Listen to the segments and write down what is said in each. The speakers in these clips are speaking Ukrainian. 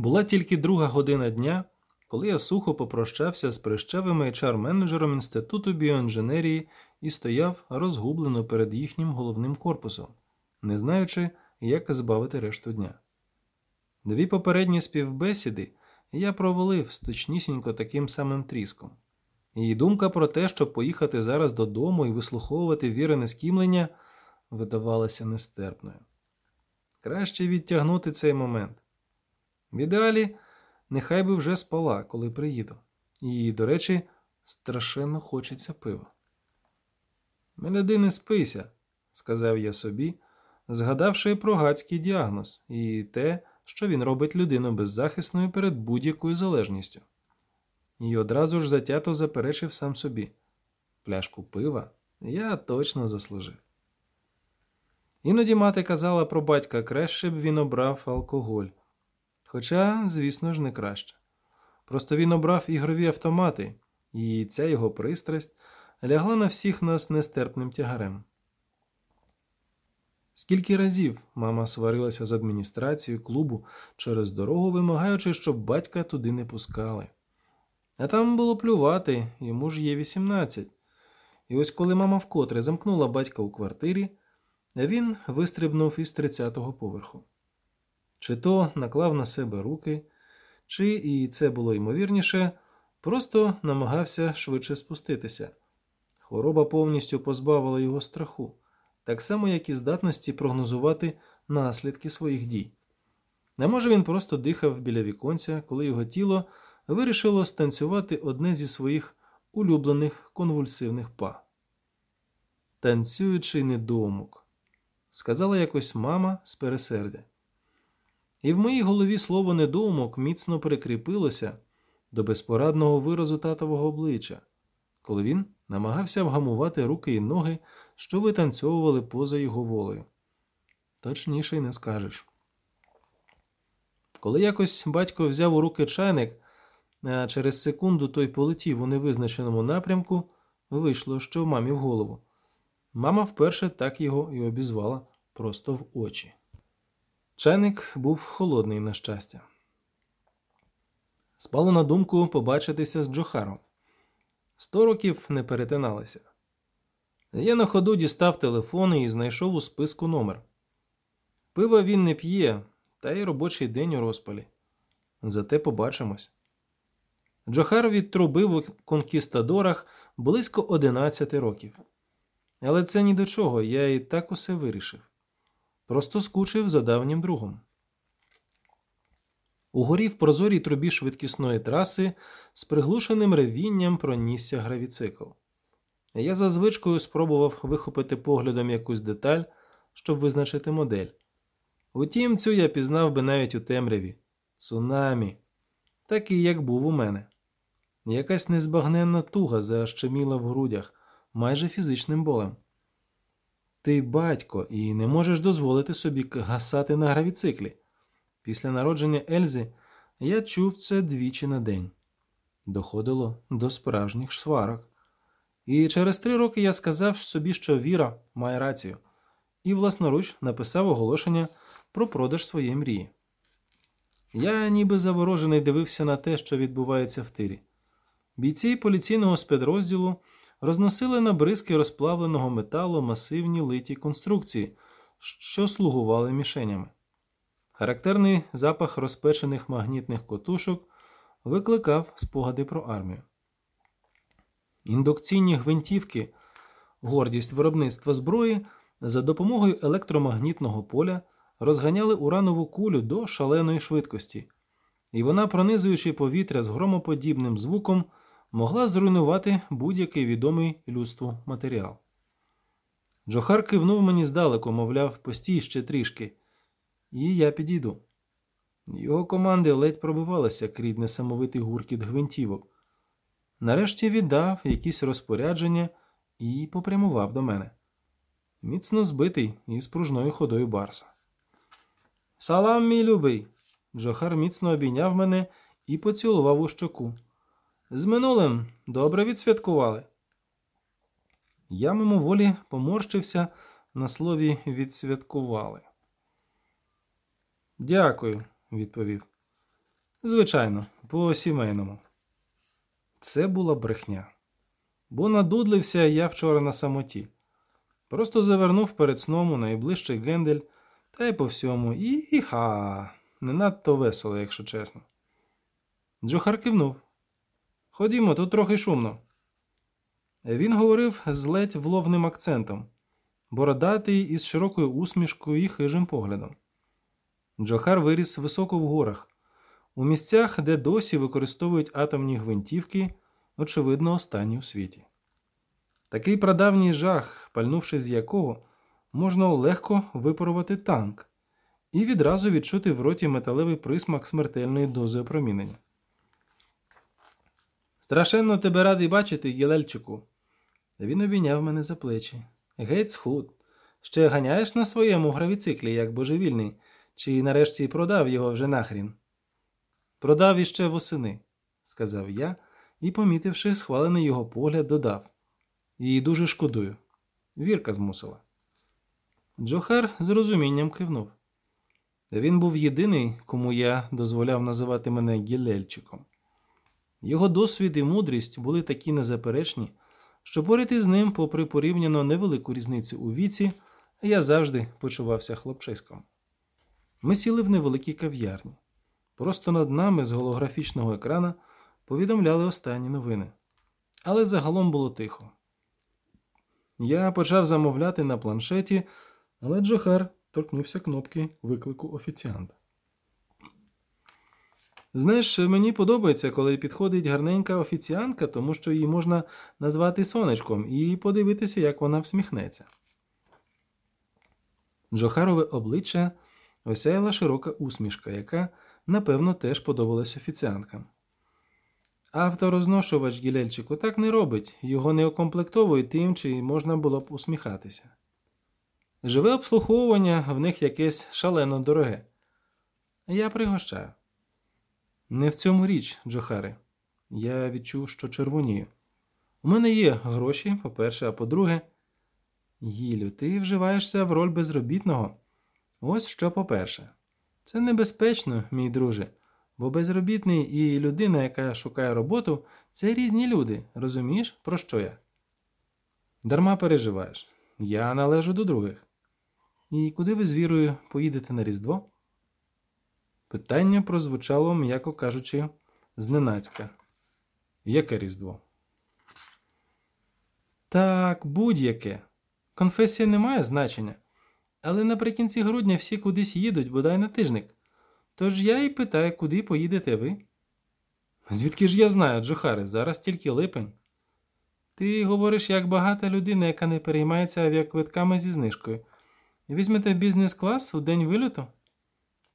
Була тільки друга година дня, коли я сухо попрощався з прищавим HR-менеджером Інституту біоінженерії і стояв розгублено перед їхнім головним корпусом, не знаючи, як збавити решту дня. Дві попередні співбесіди я провалив з точнісінько таким самим тріском. І думка про те, щоб поїхати зараз додому і вислуховувати вірене скімлення, видавалася нестерпною. Краще відтягнути цей момент. В ідеалі, нехай би вже спала, коли приїду. І, до речі, страшенно хочеться пива. Меляди не спися, сказав я собі, згадавши про гадський діагноз і те, що він робить людину беззахисною перед будь-якою залежністю. І одразу ж затято заперечив сам собі пляшку пива я точно заслужив. Іноді мати казала про батька краще б він обрав алкоголь. Хоча, звісно ж, не краще. Просто він обрав ігрові автомати, і ця його пристрасть лягла на всіх нас нестерпним тягарем. Скільки разів мама сварилася з адміністрацією клубу через дорогу, вимагаючи, щоб батька туди не пускали. А там було плювати, йому ж є 18. І ось коли мама вкотре замкнула батька у квартирі, він вистрибнув із 30-го поверху. Чи то наклав на себе руки, чи, і це було ймовірніше, просто намагався швидше спуститися. Хвороба повністю позбавила його страху, так само, як і здатності прогнозувати наслідки своїх дій. А може, він просто дихав біля віконця, коли його тіло вирішило станцювати одне зі своїх улюблених конвульсивних па. Танцюючий недоумок, сказала якось мама з пересердя. І в моїй голові слово недоумок міцно прикріпилося до безпорадного виразу татового обличчя, коли він намагався вгамувати руки і ноги, що витанцьовували поза його волею. Точніше й не скажеш. Коли якось батько взяв у руки чайник, а через секунду той полетів у невизначеному напрямку, вийшло, що в мамі в голову. Мама вперше так його і обізвала просто в очі. Чайник був холодний, на щастя. Спало на думку побачитися з Джохаром. Сто років не перетиналися. Я на ходу дістав телефон і знайшов у списку номер. Пива він не п'є, та й робочий день у розпалі. Зате побачимось. Джохар відтрубив у конкістадорах близько 11 років. Але це ні до чого, я і так усе вирішив. Просто скучив за давнім другом. Угорі в прозорій трубі швидкісної траси з приглушеним ревінням пронісся гравіцикл. Я за звичкою спробував вихопити поглядом якусь деталь, щоб визначити модель. Утім, цю я пізнав би навіть у темряві цунамі, такий, як був у мене. Якась незбагненна туга защеміла в грудях, майже фізичним болем. Ти батько, і не можеш дозволити собі гасати на гравіциклі. Після народження Ельзи я чув це двічі на день. Доходило до справжніх сварок. І через три роки я сказав собі, що Віра має рацію, і власноруч написав оголошення про продаж своєї мрії. Я ніби заворожений дивився на те, що відбувається в тирі. Бійці поліційного спецрозділу розносили на бризки розплавленого металу масивні литі конструкції, що слугували мішенями. Характерний запах розпечених магнітних котушок викликав спогади про армію. Індукційні гвинтівки, гордість виробництва зброї за допомогою електромагнітного поля розганяли уранову кулю до шаленої швидкості, і вона, пронизуючи повітря з громоподібним звуком, могла зруйнувати будь-який відомий людству матеріал. Джохар кивнув мені здалеку, мовляв, постій ще трішки, і я підійду. Його команди ледь пробивалися крізь несамовитий гуркіт гвинтівок. Нарешті віддав якісь розпорядження і попрямував до мене. Міцно збитий і з пружною ходою барса. Салам, мій любий! Джохар міцно обійняв мене і поцілував у щоку. З минулим добре відсвяткували. Я мимоволі поморщився на слові відсвяткували. Дякую, відповів. Звичайно, по сімейному. Це була брехня. Бо надудлився я вчора на самоті. Просто завернув перед сном у найближчий гендель та й по всьому. І ха, не надто весело, якщо чесно. Джохар кивнув. Ходімо, тут трохи шумно. Він говорив з ледь вловним акцентом, бородатий із широкою усмішкою і хижим поглядом. Джохар виріс високо в горах, у місцях, де досі використовують атомні гвинтівки, очевидно, останні у світі. Такий прадавній жах, пальнувши з якого, можна легко випарувати танк і відразу відчути в роті металевий присмак смертельної дози опромінення. Страшенно тебе радий бачити, Єлельчику. Він обійняв мене за плечі. Геть схуд. Ще ганяєш на своєму гравіциклі, як божевільний, чи нарешті продав його вже нахрін? Продав іще восени, сказав я і, помітивши схвалений його погляд, додав. І дуже шкодую. Вірка змусила. Джохар з розумінням кивнув. Він був єдиний, кому я дозволяв називати мене Гілельчиком. Його досвід і мудрість були такі незаперечні, що поряд з ним, попри порівняно невелику різницю у віці, я завжди почувався хлопчиськом. Ми сіли в невеликій кав'ярні. Просто над нами з голографічного екрана повідомляли останні новини. Але загалом було тихо. Я почав замовляти на планшеті, але Джохар торкнувся кнопки виклику офіціанта. Знаєш, мені подобається, коли підходить гарненька офіціантка, тому що її можна назвати сонечком і подивитися, як вона всміхнеться. Джохарове обличчя осяяла широка усмішка, яка, напевно, теж подобалась офіціанткам. Авторозношувач Гілельчику так не робить, його не окомплектовують тим, чи можна було б усміхатися. Живе обслуговування в них якесь шалено дороге. Я пригощаю. Не в цьому річ, Джохаре. Я відчув, що червонію. У мене є гроші, по-перше, а по-друге, Гілю, ти вживаєшся в роль безробітного. Ось що по-перше. Це небезпечно, мій друже, бо безробітний і людина, яка шукає роботу, це різні люди. Розумієш, про що я? Дарма переживаєш. Я належу до других. І куди ви з вірою поїдете на Різдво? Питання прозвучало, м'яко кажучи, зненацька. Яке Різдво? Так, будь-яке. Конфесія не має значення. Але наприкінці грудня всі кудись їдуть, бодай на тижник. Тож я і питаю, куди поїдете ви? Звідки ж я знаю, Джохаре, зараз тільки липень. Ти говориш як багата людина, яка не переймається авіаквитками зі знижкою. Візьмете бізнес-клас у день вильоту?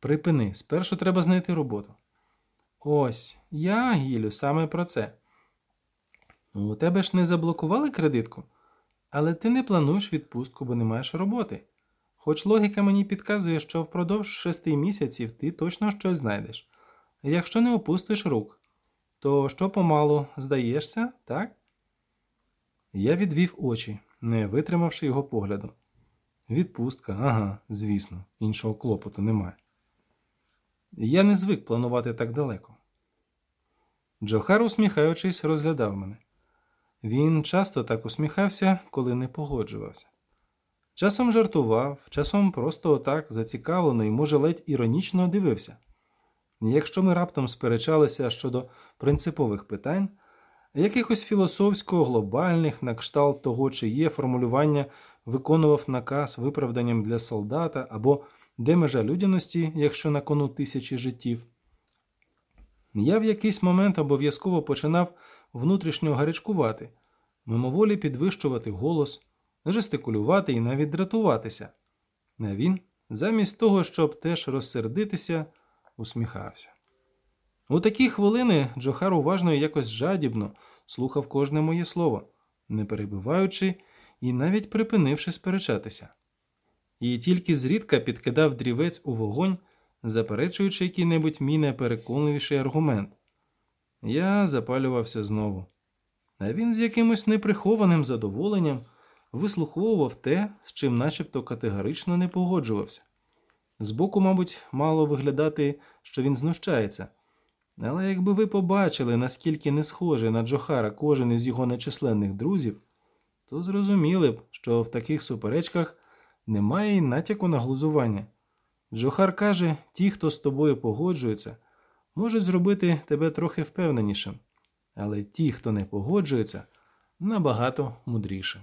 Припини, спершу треба знайти роботу. Ось, я, Гілю, саме про це. У тебе ж не заблокували кредитку, але ти не плануєш відпустку, бо не маєш роботи. Хоч логіка мені підказує, що впродовж шести місяців ти точно щось знайдеш. Якщо не опустиш рук, то що помалу здаєшся, так? Я відвів очі, не витримавши його погляду. Відпустка, ага, звісно, іншого клопоту немає. Я не звик планувати так далеко. Джохар, усміхаючись, розглядав мене. Він часто так усміхався, коли не погоджувався. Часом жартував, часом просто отак зацікавлено і, може, ледь іронічно дивився. Якщо ми раптом сперечалися щодо принципових питань, якихось філософсько-глобальних, на кшталт того, чи є формулювання, виконував наказ виправданням для солдата або де межа людяності, якщо на кону тисячі життів. Я в якийсь момент обов'язково починав внутрішньо гарячкувати, мимоволі підвищувати голос, жестикулювати і навіть дратуватися. А він, замість того, щоб теж розсердитися, усміхався. У такі хвилини Джохар уважно і якось жадібно слухав кожне моє слово, не перебиваючи і навіть припинивши сперечатися. І тільки зрідка підкидав дрівець у вогонь, заперечуючи який-небудь мій найпереконливіший аргумент. Я запалювався знову. А він з якимось неприхованим задоволенням вислуховував те, з чим начебто категорично не погоджувався. Збоку, мабуть, мало виглядати, що він знущається, Але якби ви побачили, наскільки не схожий на Джохара кожен із його нечисленних друзів, то зрозуміли б, що в таких суперечках немає й натяку на глузування. Джохар каже, ті, хто з тобою погоджується, можуть зробити тебе трохи впевненішим, але ті, хто не погоджується, набагато мудрішим.